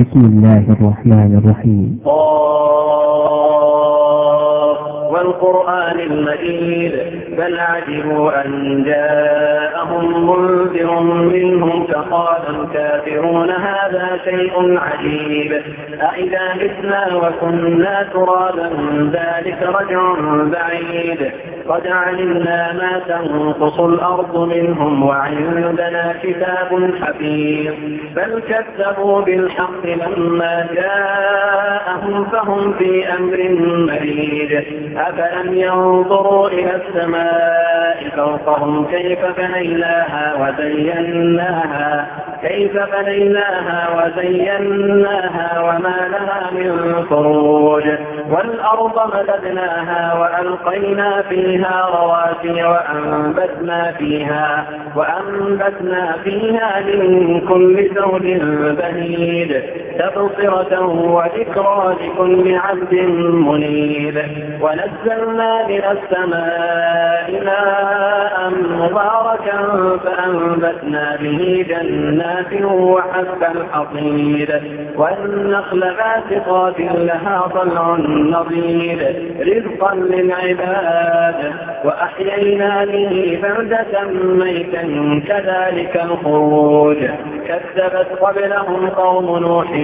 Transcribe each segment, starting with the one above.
بسم الله الرحمن الرحيم. والقرآن المجيد. بل عجبوا أن جاءهم منذر منهم فقال الكافرون هذا شيء عجيب. أئذا متنا وكنا ترابا ذلك رجع بعيد. قد علمنا ما تنقص الأرض منهم وعندنا كتاب حفيظ. بل كذبوا بالحق لما جاءهم فهم في أمر مريد. أفلم ينظروا إلى السماء فوقهم كيف بنيناها وزيناها كيف بنيناها وزيناها وما لها من فروج. والأرض مددناها وألقينا فيها رواسي وأنبتنا فيها وأنبتنا فيها من كل زوج بهيد تبصرة وذكرى لكل عبد منيب. ونزلنا من السماء ماء مباركا فأنبتنا به جنات وحب الحصيد. والنخل باسقات لها طلع نضيد. رزقا للعباد. وأحيينا به بلدة ميتا كذلك الخروج. كذبت قبلهم قوم نوح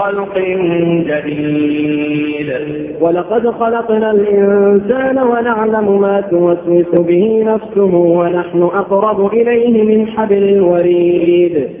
خلق جديد. ولقد خلقنا الإنسان ونعلم ما توسوس به نفسه ونحن أقرب إليه من حبل الوريد.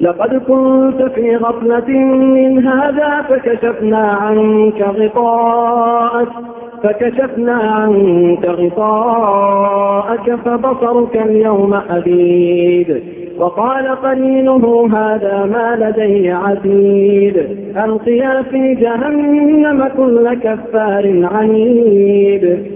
لقد كنت في غفلة من هذا فكشفنا عنك غطاءك فكشفنا عنك غطاءك فبصرك اليوم حديد. وقال قرينه هذا ما لدي عتيد ألقيا في جهنم كل كفار عنيد.